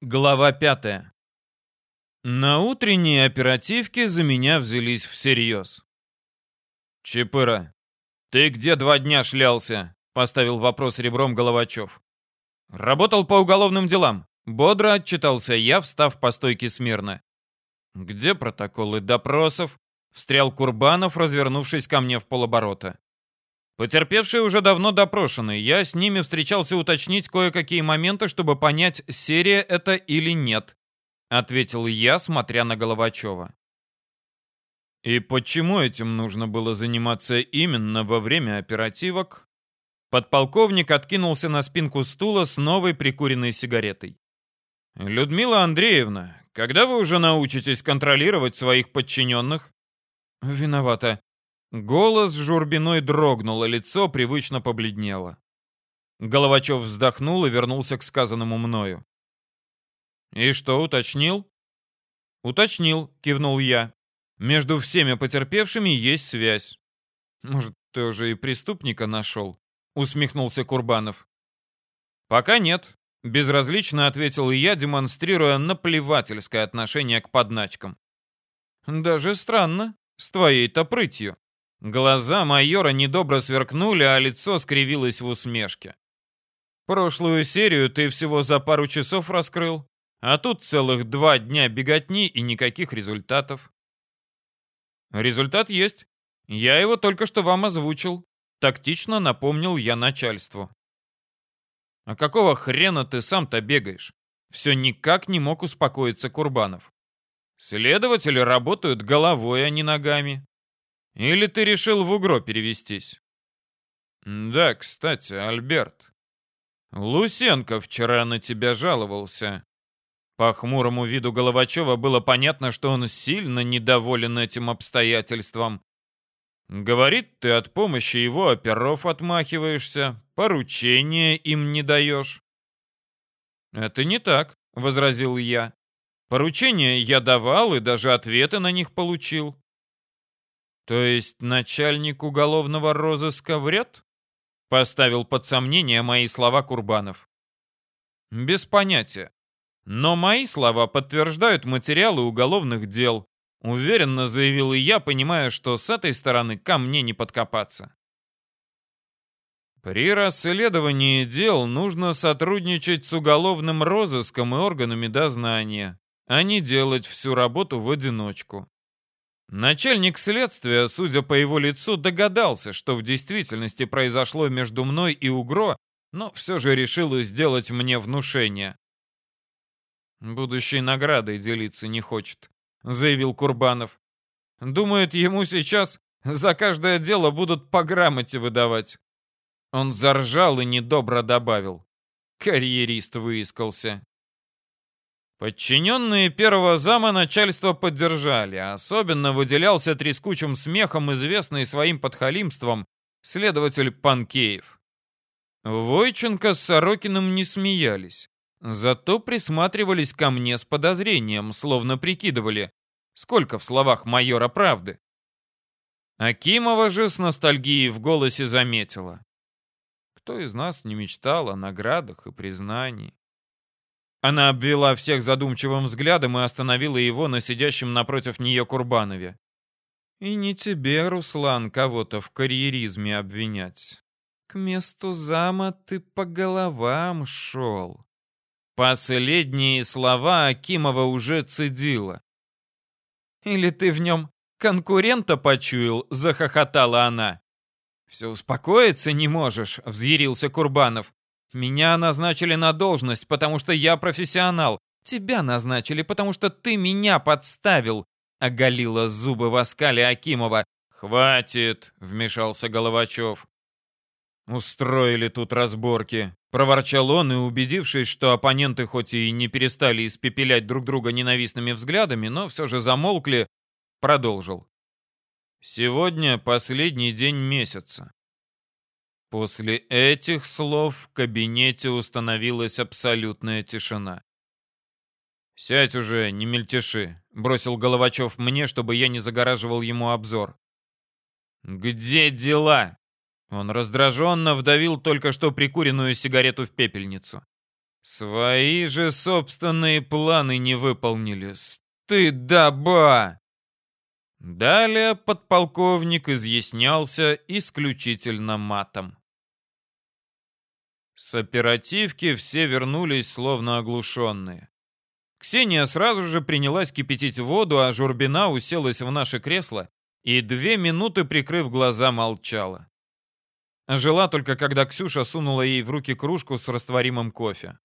Глава пятая. На утренней оперативке за меня взялись всерьез. «Чапыра, ты где два дня шлялся?» — поставил вопрос ребром Головачев. «Работал по уголовным делам», — бодро отчитался я, встав по стойке смирно. «Где протоколы допросов?» — встрял Курбанов, развернувшись ко мне в полоборота. Потерпевшие уже давно допрошены. Я с ними встречался уточнить кое-какие моменты, чтобы понять, серия это или нет, ответил я, смотря на Головачева. И почему этим нужно было заниматься именно во время оперативок? Подполковник откинулся на спинку стула с новой прикуренной сигаретой. Людмила Андреевна, когда вы уже научитесь контролировать своих подчиненных? Виновата. Голос Журбиной дрогнул, а лицо привычно побледнело. Головачев вздохнул и вернулся к сказанному мною. «И что, уточнил?» «Уточнил», — кивнул я. «Между всеми потерпевшими есть связь». «Может, ты уже и преступника нашел?» — усмехнулся Курбанов. «Пока нет», — безразлично ответил я, демонстрируя наплевательское отношение к подначкам. «Даже странно, с твоей-то прытью». Глаза майора недобро сверкнули, а лицо скривилось в усмешке. Прошлую серию ты всего за пару часов раскрыл, а тут целых два дня беготни и никаких результатов. Результат есть. Я его только что вам озвучил. Тактично напомнил я начальству. А какого хрена ты сам-то бегаешь? Все никак не мог успокоиться Курбанов. Следователи работают головой, а не ногами. Или ты решил в Угро перевестись? Да, кстати, Альберт. Лусенко вчера на тебя жаловался. По хмурому виду Головачева было понятно, что он сильно недоволен этим обстоятельством. Говорит, ты от помощи его оперов отмахиваешься, поручения им не даешь. Это не так, возразил я. Поручения я давал и даже ответы на них получил. То есть начальник уголовного розыска врет? Поставил под сомнение мои слова Курбанов. Без понятия. Но мои слова подтверждают материалы уголовных дел. Уверенно заявил и я, понимая, что с этой стороны ко мне не подкопаться. При расследовании дел нужно сотрудничать с уголовным розыском и органами дознания, а не делать всю работу в одиночку. Начальник следствия, судя по его лицу, догадался, что в действительности произошло между мной и Угро, но все же решил сделать мне внушение. «Будущей наградой делиться не хочет», — заявил Курбанов. «Думает, ему сейчас за каждое дело будут по грамоте выдавать». Он заржал и недобро добавил. Карьерист выискался. Подчиненные первого зама начальство поддержали, особенно выделялся трескучим смехом известный своим подхалимством следователь Панкеев. Войченко с Сорокиным не смеялись, зато присматривались ко мне с подозрением, словно прикидывали, сколько в словах майора правды. Акимова же с ностальгией в голосе заметила. Кто из нас не мечтал о наградах и признании? Она обвела всех задумчивым взглядом и остановила его на сидящем напротив нее Курбанове. «И не тебе, Руслан, кого-то в карьеризме обвинять. К месту зама ты по головам шел». Последние слова Акимова уже цедила. «Или ты в нем конкурента почуял?» — захохотала она. «Все успокоиться не можешь», — взъярился Курбанов. Меня назначили на должность, потому что я профессионал. Тебя назначили, потому что ты меня подставил. Оголила зубы в оскале Акимова. «Хватит!» — вмешался Головачев. «Устроили тут разборки», — проворчал он и, убедившись, что оппоненты хоть и не перестали испепелять друг друга ненавистными взглядами, но все же замолкли, продолжил. «Сегодня последний день месяца. После этих слов в кабинете установилась абсолютная тишина. «Сядь уже, не мельтеши», — бросил Головачев мне, чтобы я не загораживал ему обзор. «Где дела?» Он раздраженно вдавил только что прикуренную сигарету в пепельницу. Свои же собственные планы не выполнили. Стыдоба! Далее подполковник изъяснялся исключительно матом. С оперативки все вернулись словно оглушенные. Ксения сразу же принялась кипятить воду, а Журбина уселась в наше кресло и две минуты, прикрыв глаза, молчала. Жила только, когда Ксюша сунула ей в руки кружку с растворимым кофе.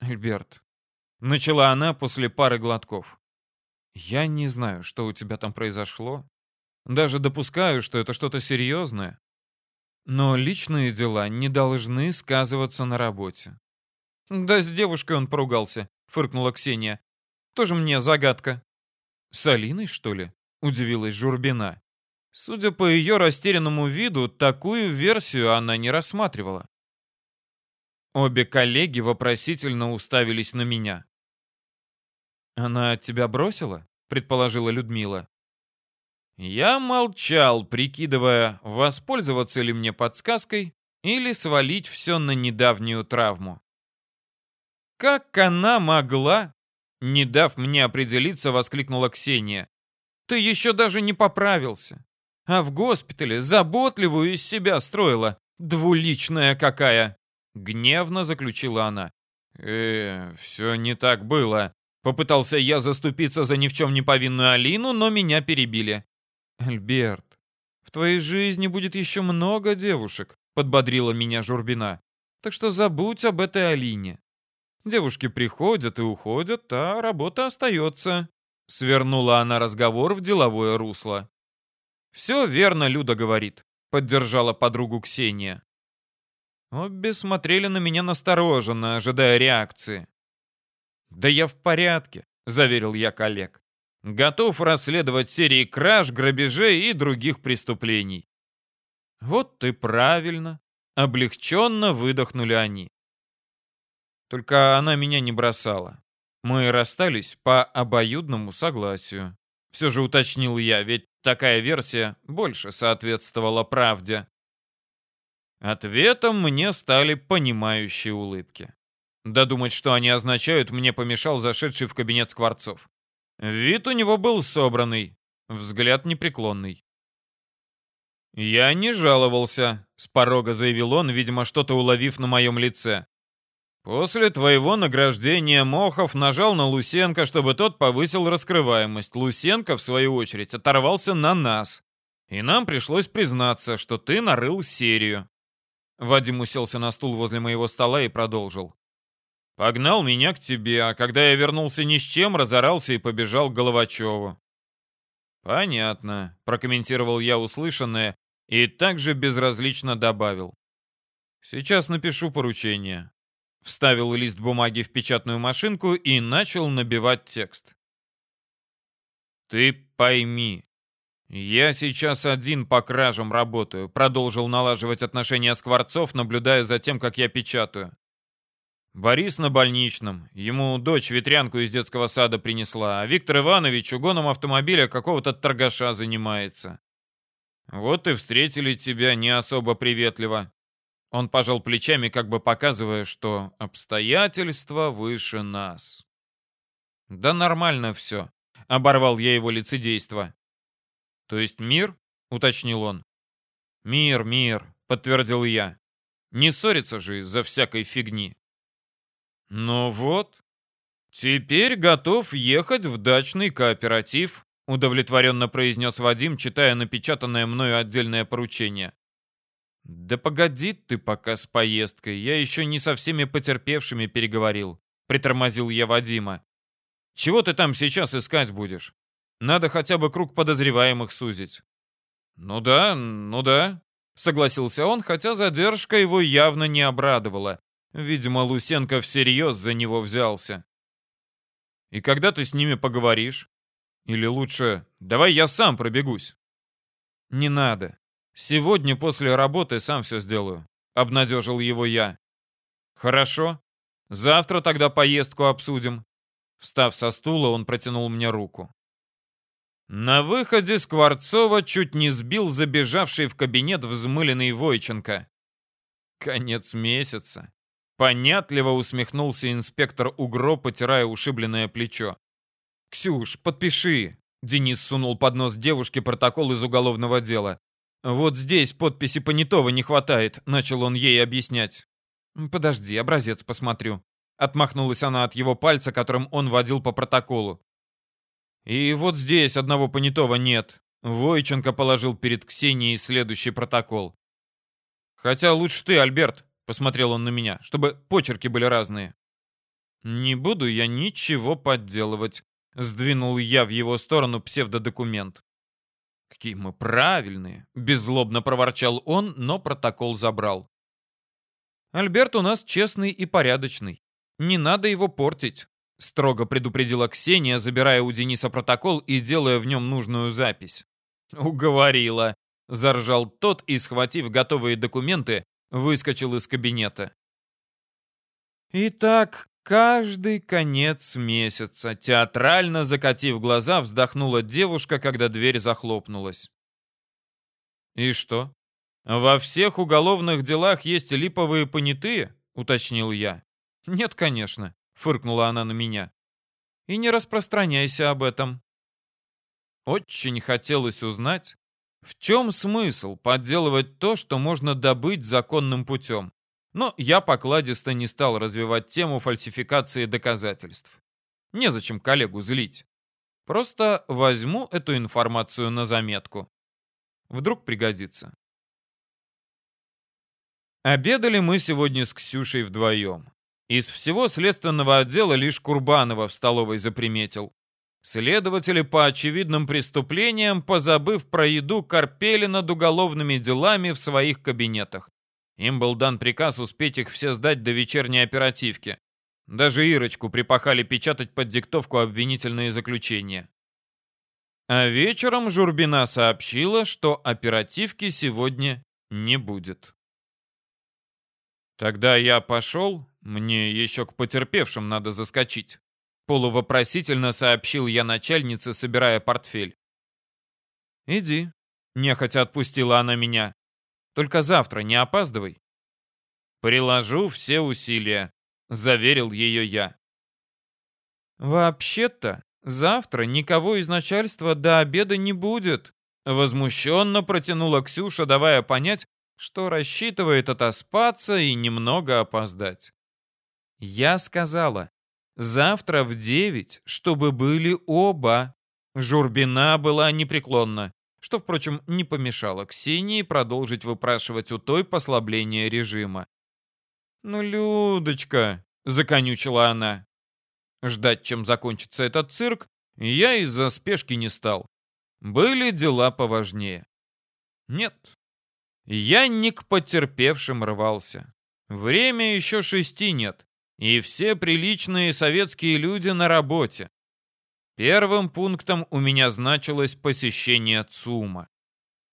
«Альберт», — начала она после пары глотков, — «я не знаю, что у тебя там произошло. Даже допускаю, что это что-то серьезное. Но личные дела не должны сказываться на работе. «Да с девушкой он поругался», — фыркнула Ксения. «Тоже мне загадка». «С Алиной, что ли?» — удивилась Журбина. Судя по ее растерянному виду, такую версию она не рассматривала. Обе коллеги вопросительно уставились на меня. «Она тебя бросила?» — предположила Людмила. Я молчал, прикидывая, воспользоваться ли мне подсказкой или свалить все на недавнюю травму. «Как она могла?» Не дав мне определиться, воскликнула Ксения. «Ты еще даже не поправился. А в госпитале заботливую из себя строила. Двуличная какая!» Гневно заключила она. «Э, все не так было». Попытался я заступиться за ни в чем не повинную Алину, но меня перебили. «Альберт, в твоей жизни будет еще много девушек», подбодрила меня Журбина. «Так что забудь об этой Алине. Девушки приходят и уходят, а работа остается. Свернула она разговор в деловое русло. «Все верно, Люда говорит», — поддержала подругу Ксения. Обе смотрели на меня настороженно, ожидая реакции. «Да я в порядке», — заверил я коллег. «Готов расследовать серии краж, грабежей и других преступлений». «Вот ты правильно», — облегченно выдохнули они. Только она меня не бросала. Мы расстались по обоюдному согласию. Все же уточнил я, ведь такая версия больше соответствовала правде. Ответом мне стали понимающие улыбки. Додумать, что они означают, мне помешал зашедший в кабинет Скворцов. Вид у него был собранный, взгляд непреклонный. «Я не жаловался», — с порога заявил он, видимо, что-то уловив на моем лице. После твоего награждения Мохов нажал на Лусенко, чтобы тот повысил раскрываемость. Лусенко, в свою очередь, оторвался на нас. И нам пришлось признаться, что ты нарыл серию. Вадим уселся на стул возле моего стола и продолжил. Погнал меня к тебе, а когда я вернулся ни с чем, разорался и побежал к Головачеву. Понятно, прокомментировал я услышанное и также безразлично добавил. Сейчас напишу поручение. Вставил лист бумаги в печатную машинку и начал набивать текст. «Ты пойми, я сейчас один по кражам работаю», продолжил налаживать отношения Скворцов, наблюдая за тем, как я печатаю. Борис на больничном. Ему дочь ветрянку из детского сада принесла, а Виктор Иванович угоном автомобиля какого-то торгаша занимается. Вот и встретили тебя не особо приветливо. Он пожал плечами, как бы показывая, что обстоятельства выше нас. «Да нормально все», — оборвал я его лицедейство. «То есть мир?» — уточнил он. «Мир, мир», — подтвердил я. «Не ссориться же из-за всякой фигни». «Ну вот, теперь готов ехать в дачный кооператив», — удовлетворенно произнес Вадим, читая напечатанное мною отдельное поручение. «Да погоди ты пока с поездкой, я еще не со всеми потерпевшими переговорил», — притормозил я Вадима. «Чего ты там сейчас искать будешь? Надо хотя бы круг подозреваемых сузить». «Ну да, ну да», — согласился он, хотя задержка его явно не обрадовала. Видимо, Лусенко всерьез за него взялся. «И когда ты с ними поговоришь? Или лучше, давай я сам пробегусь?» «Не надо. Сегодня после работы сам все сделаю», — обнадежил его я. «Хорошо. Завтра тогда поездку обсудим». Встав со стула, он протянул мне руку. На выходе Скворцова чуть не сбил забежавший в кабинет взмыленный Войченко. Конец месяца. Понятливо усмехнулся инспектор Угро, потирая ушибленное плечо. «Ксюш, подпиши!» Денис сунул под нос девушке протокол из уголовного дела. «Вот здесь подписи понятого не хватает», — начал он ей объяснять. «Подожди, образец посмотрю». Отмахнулась она от его пальца, которым он водил по протоколу. «И вот здесь одного понятого нет». Войченко положил перед Ксенией следующий протокол. «Хотя лучше ты, Альберт», — посмотрел он на меня, «чтобы почерки были разные». «Не буду я ничего подделывать», — сдвинул я в его сторону псевдодокумент. «Какие мы правильные!» — беззлобно проворчал он, но протокол забрал. «Альберт у нас честный и порядочный. Не надо его портить», — строго предупредила Ксения, забирая у Дениса протокол и делая в нем нужную запись. «Уговорила», — заржал тот и, схватив готовые документы, выскочил из кабинета. «Итак, Каждый конец месяца, театрально закатив глаза, вздохнула девушка, когда дверь захлопнулась. «И что? Во всех уголовных делах есть липовые понятые?» — уточнил я. «Нет, конечно», — фыркнула она на меня. «И не распространяйся об этом». Очень хотелось узнать, в чем смысл подделывать то, что можно добыть законным путем. Но я покладисто не стал развивать тему фальсификации доказательств. Незачем коллегу злить. Просто возьму эту информацию на заметку. Вдруг пригодится. Обедали мы сегодня с Ксюшей вдвоем. Из всего следственного отдела лишь Курбанова в столовой заприметил. Следователи по очевидным преступлениям, позабыв про еду, корпели над уголовными делами в своих кабинетах. Им был дан приказ успеть их все сдать до вечерней оперативки. Даже Ирочку припахали печатать под диктовку обвинительные заключения. А вечером Журбина сообщила, что оперативки сегодня не будет. Тогда я пошел, мне еще к потерпевшим надо заскочить. Полувопросительно сообщил я начальнице, собирая портфель. «Иди», — нехотя отпустила она меня. Только завтра не опаздывай. Приложу все усилия, заверил ее я. Вообще-то, завтра никого из начальства до обеда не будет, возмущенно протянула Ксюша, давая понять, что рассчитывает отоспаться и немного опоздать. Я сказала, завтра в девять, чтобы были оба. Журбина была непреклонна что, впрочем, не помешало Ксении продолжить выпрашивать у той послабление режима. «Ну, Людочка!» — законючила она. Ждать, чем закончится этот цирк, я из-за спешки не стал. Были дела поважнее. Нет, я не к потерпевшим рвался. Время еще шести нет, и все приличные советские люди на работе. Первым пунктом у меня значилось посещение ЦУМа.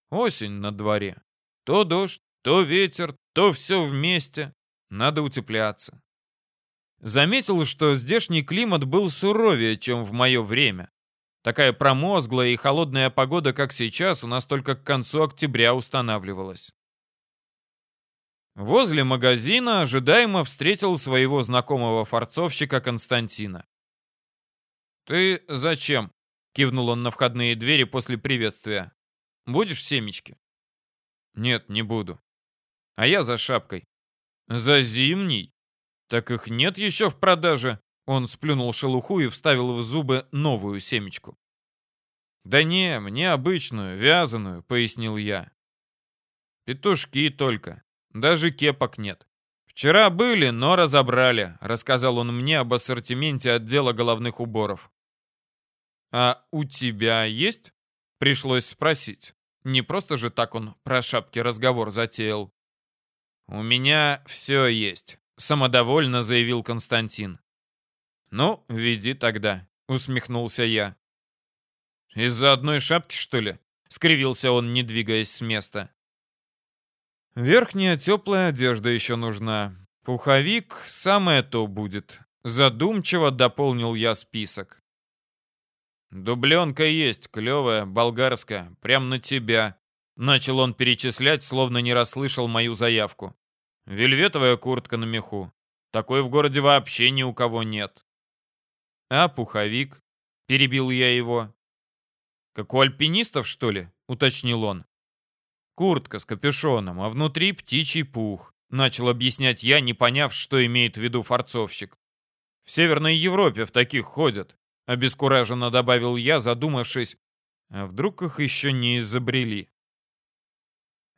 Осень на дворе. То дождь, то ветер, то все вместе. Надо утепляться. Заметил, что здешний климат был суровее, чем в мое время. Такая промозглая и холодная погода, как сейчас, у нас только к концу октября устанавливалась. Возле магазина ожидаемо встретил своего знакомого форцовщика Константина. «Ты зачем?» — кивнул он на входные двери после приветствия. «Будешь семечки?» «Нет, не буду. А я за шапкой». «За зимний? Так их нет еще в продаже». Он сплюнул шелуху и вставил в зубы новую семечку. «Да не, мне обычную, вязаную», — пояснил я. «Петушки только. Даже кепок нет. Вчера были, но разобрали», — рассказал он мне об ассортименте отдела головных уборов. «А у тебя есть?» Пришлось спросить. Не просто же так он про шапки разговор затеял. «У меня все есть», — самодовольно заявил Константин. «Ну, веди тогда», — усмехнулся я. «Из-за одной шапки, что ли?» — скривился он, не двигаясь с места. «Верхняя теплая одежда еще нужна. Пуховик — самое то будет», — задумчиво дополнил я список. «Дубленка есть, клевая, болгарская, прям на тебя». Начал он перечислять, словно не расслышал мою заявку. «Вельветовая куртка на меху. Такой в городе вообще ни у кого нет. А пуховик? Перебил я его. Как у альпинистов, что ли? Уточнил он. Куртка с капюшоном, а внутри птичий пух. Начал объяснять я, не поняв, что имеет в виду форцовщик. В Северной Европе в таких ходят. Обескураженно добавил я, задумавшись, а вдруг их еще не изобрели?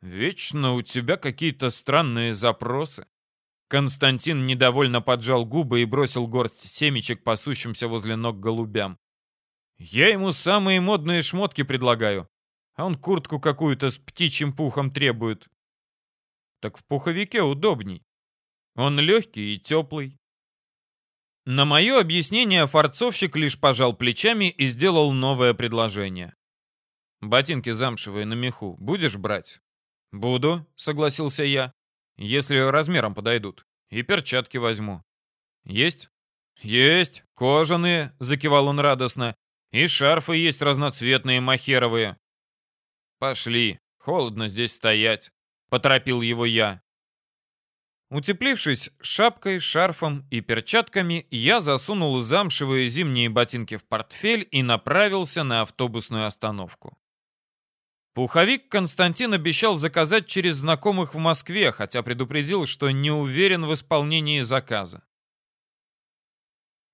Вечно у тебя какие-то странные запросы. Константин недовольно поджал губы и бросил горсть семечек пасущимся возле ног голубям. Я ему самые модные шмотки предлагаю, а он куртку какую-то с птичьим пухом требует. Так в пуховике удобней. Он легкий и теплый. На мое объяснение форцовщик лишь пожал плечами и сделал новое предложение. «Ботинки замшевые на меху будешь брать?» «Буду», — согласился я. Если размером подойдут. И перчатки возьму. Есть? Есть. Кожаные, закивал он радостно. И шарфы есть разноцветные, махеровые. Пошли. Холодно здесь стоять. Поторопил его я. Утеплившись шапкой, шарфом и перчатками, я засунул замшевые зимние ботинки в портфель и направился на автобусную остановку. Пуховик Константин обещал заказать через знакомых в Москве, хотя предупредил, что не уверен в исполнении заказа.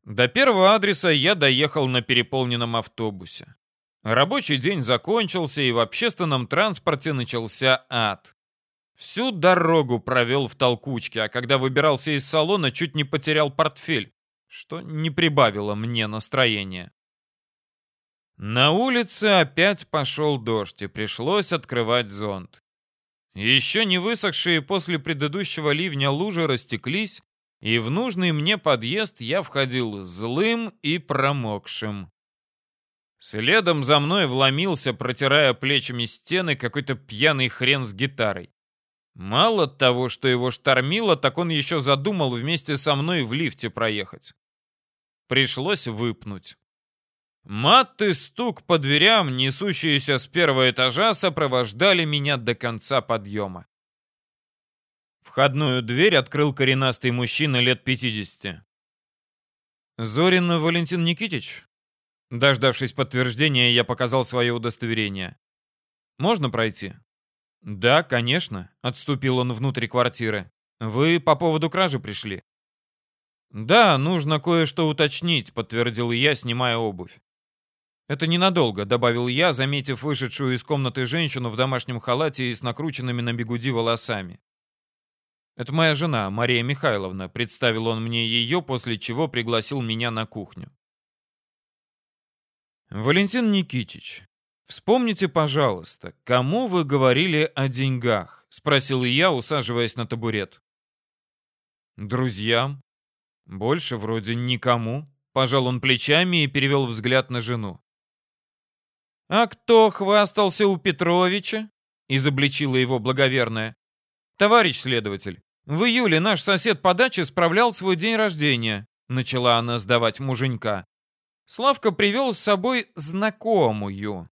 До первого адреса я доехал на переполненном автобусе. Рабочий день закончился, и в общественном транспорте начался ад. Всю дорогу провел в толкучке, а когда выбирался из салона, чуть не потерял портфель, что не прибавило мне настроения. На улице опять пошел дождь, и пришлось открывать зонт. Еще не высохшие после предыдущего ливня лужи растеклись, и в нужный мне подъезд я входил злым и промокшим. Следом за мной вломился, протирая плечами стены, какой-то пьяный хрен с гитарой. Мало того, что его штормило, так он еще задумал вместе со мной в лифте проехать. Пришлось выпнуть. Мат и стук по дверям, несущиеся с первого этажа, сопровождали меня до конца подъема. Входную дверь открыл коренастый мужчина лет 50. «Зорин Валентин Никитич?» Дождавшись подтверждения, я показал свое удостоверение. «Можно пройти?» «Да, конечно», — отступил он внутрь квартиры. «Вы по поводу кражи пришли?» «Да, нужно кое-что уточнить», — подтвердил я, снимая обувь. «Это ненадолго», — добавил я, заметив вышедшую из комнаты женщину в домашнем халате и с накрученными на бегуди волосами. «Это моя жена, Мария Михайловна», — представил он мне ее, после чего пригласил меня на кухню. «Валентин Никитич, вспомните, пожалуйста, кому вы говорили о деньгах?» — спросил я, усаживаясь на табурет. «Друзьям. Больше вроде никому», — пожал он плечами и перевел взгляд на жену. «А кто хвастался у Петровича?» — изобличила его благоверная. «Товарищ следователь, в июле наш сосед по даче справлял свой день рождения», — начала она сдавать муженька. Славка привел с собой знакомую.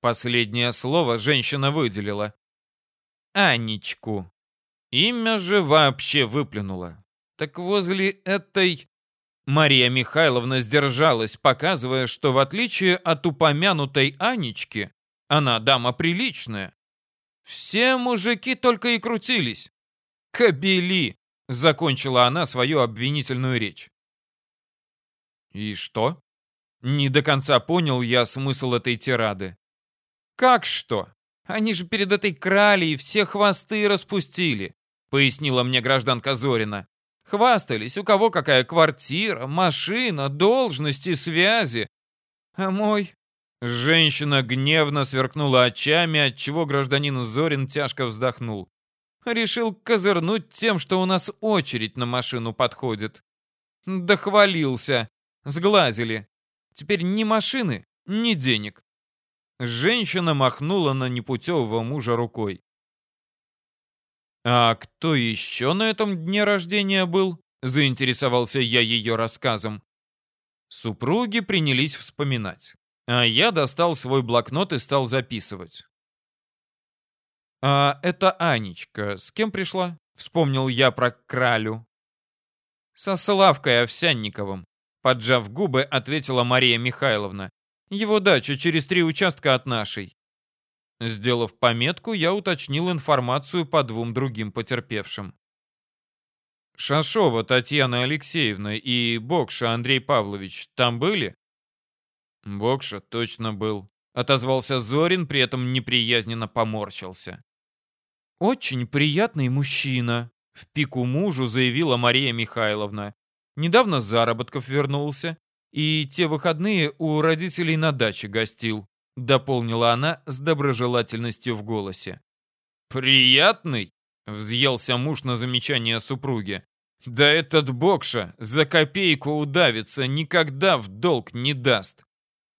Последнее слово женщина выделила. Анечку. Имя же вообще выплюнула. Так возле этой Мария Михайловна сдержалась, показывая, что в отличие от упомянутой Анечки, она дама приличная. Все мужики только и крутились. «Кобели!» — закончила она свою обвинительную речь. «И что?» Не до конца понял я смысл этой тирады. «Как что? Они же перед этой кралей все хвосты распустили», — пояснила мне гражданка Зорина. Хвастались, у кого какая квартира, машина, должности, связи. А мой... Женщина гневно сверкнула очами, отчего гражданин Зорин тяжко вздохнул. Решил козырнуть тем, что у нас очередь на машину подходит. Дохвалился. Сглазили. Теперь ни машины, ни денег. Женщина махнула на непутевого мужа рукой. «А кто еще на этом дне рождения был?» — заинтересовался я ее рассказом. Супруги принялись вспоминать, а я достал свой блокнот и стал записывать. «А это Анечка. С кем пришла?» — вспомнил я про Кралю. Со Славкой Овсянниковым, поджав губы, ответила Мария Михайловна. Его дача через три участка от нашей. Сделав пометку, я уточнил информацию по двум другим потерпевшим. Шашова Татьяна Алексеевна и Бокша Андрей Павлович там были? Бокша точно был. Отозвался Зорин, при этом неприязненно поморщился. «Очень приятный мужчина», — в пику мужу заявила Мария Михайловна. «Недавно заработков вернулся, и те выходные у родителей на даче гостил», — дополнила она с доброжелательностью в голосе. «Приятный?» — взъелся муж на замечание супруги. «Да этот Бокша за копейку удавится, никогда в долг не даст!»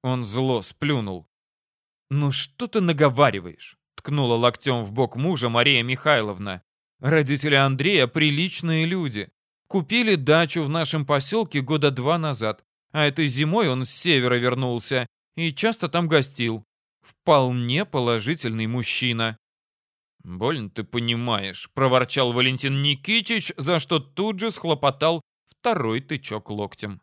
Он зло сплюнул. «Ну что ты наговариваешь?» — ткнула локтем в бок мужа Мария Михайловна. «Родители Андрея приличные люди. Купили дачу в нашем поселке года два назад, а этой зимой он с севера вернулся и часто там гостил. Вполне положительный мужчина». «Больно ты понимаешь», — проворчал Валентин Никитич, за что тут же схлопотал второй тычок локтем.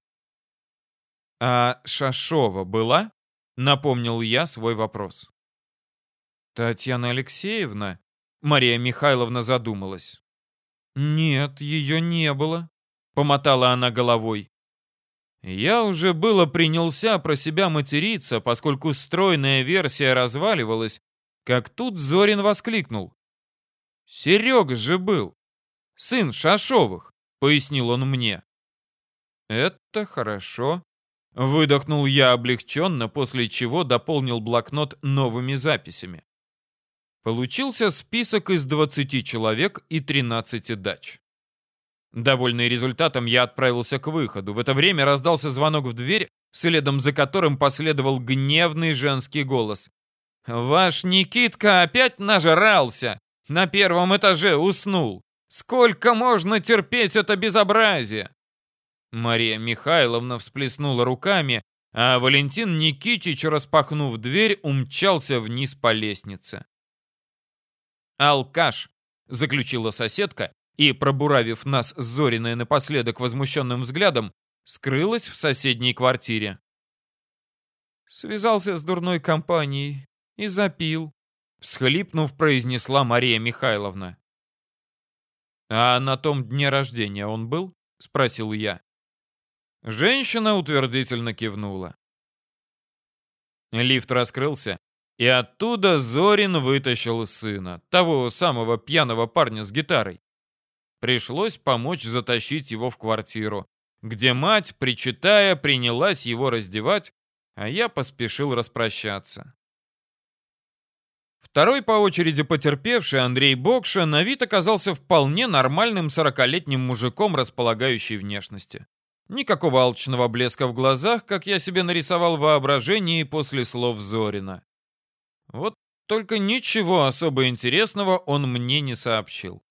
«А Шашова была?» — напомнил я свой вопрос. «Татьяна Алексеевна?» — Мария Михайловна задумалась. «Нет, ее не было», — помотала она головой. Я уже было принялся про себя материться, поскольку стройная версия разваливалась, как тут Зорин воскликнул. «Серега же был! Сын Шашовых!» — пояснил он мне. «Это хорошо», — выдохнул я облегченно, после чего дополнил блокнот новыми записями. Получился список из 20 человек и 13 дач. Довольный результатом, я отправился к выходу. В это время раздался звонок в дверь, следом за которым последовал гневный женский голос. «Ваш Никитка опять нажрался! На первом этаже уснул! Сколько можно терпеть это безобразие?» Мария Михайловна всплеснула руками, а Валентин Никитич, распахнув дверь, умчался вниз по лестнице. «Алкаш!» — заключила соседка и, пробуравив нас с Зориной напоследок возмущенным взглядом, скрылась в соседней квартире. Связался с дурной компанией и запил, всхлипнув, произнесла Мария Михайловна. «А на том дне рождения он был?» — спросил я. Женщина утвердительно кивнула. Лифт раскрылся, и оттуда Зорин вытащил сына, того самого пьяного парня с гитарой. Пришлось помочь затащить его в квартиру, где мать, причитая, принялась его раздевать, а я поспешил распрощаться. Второй по очереди потерпевший Андрей Бокша на вид оказался вполне нормальным сорокалетним мужиком располагающей внешности. Никакого алчного блеска в глазах, как я себе нарисовал воображение после слов Зорина. Вот только ничего особо интересного он мне не сообщил.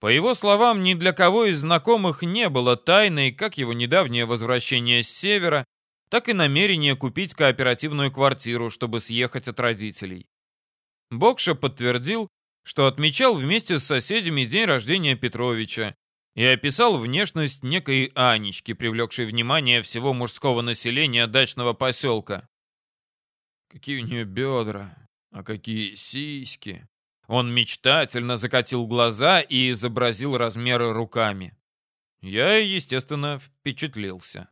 По его словам, ни для кого из знакомых не было тайной как его недавнее возвращение с севера, так и намерение купить кооперативную квартиру, чтобы съехать от родителей. Бокша подтвердил, что отмечал вместе с соседями день рождения Петровича и описал внешность некой Анечки, привлекшей внимание всего мужского населения дачного поселка. Какие у нее бедра, а какие сиськи. Он мечтательно закатил глаза и изобразил размеры руками. Я, естественно, впечатлился.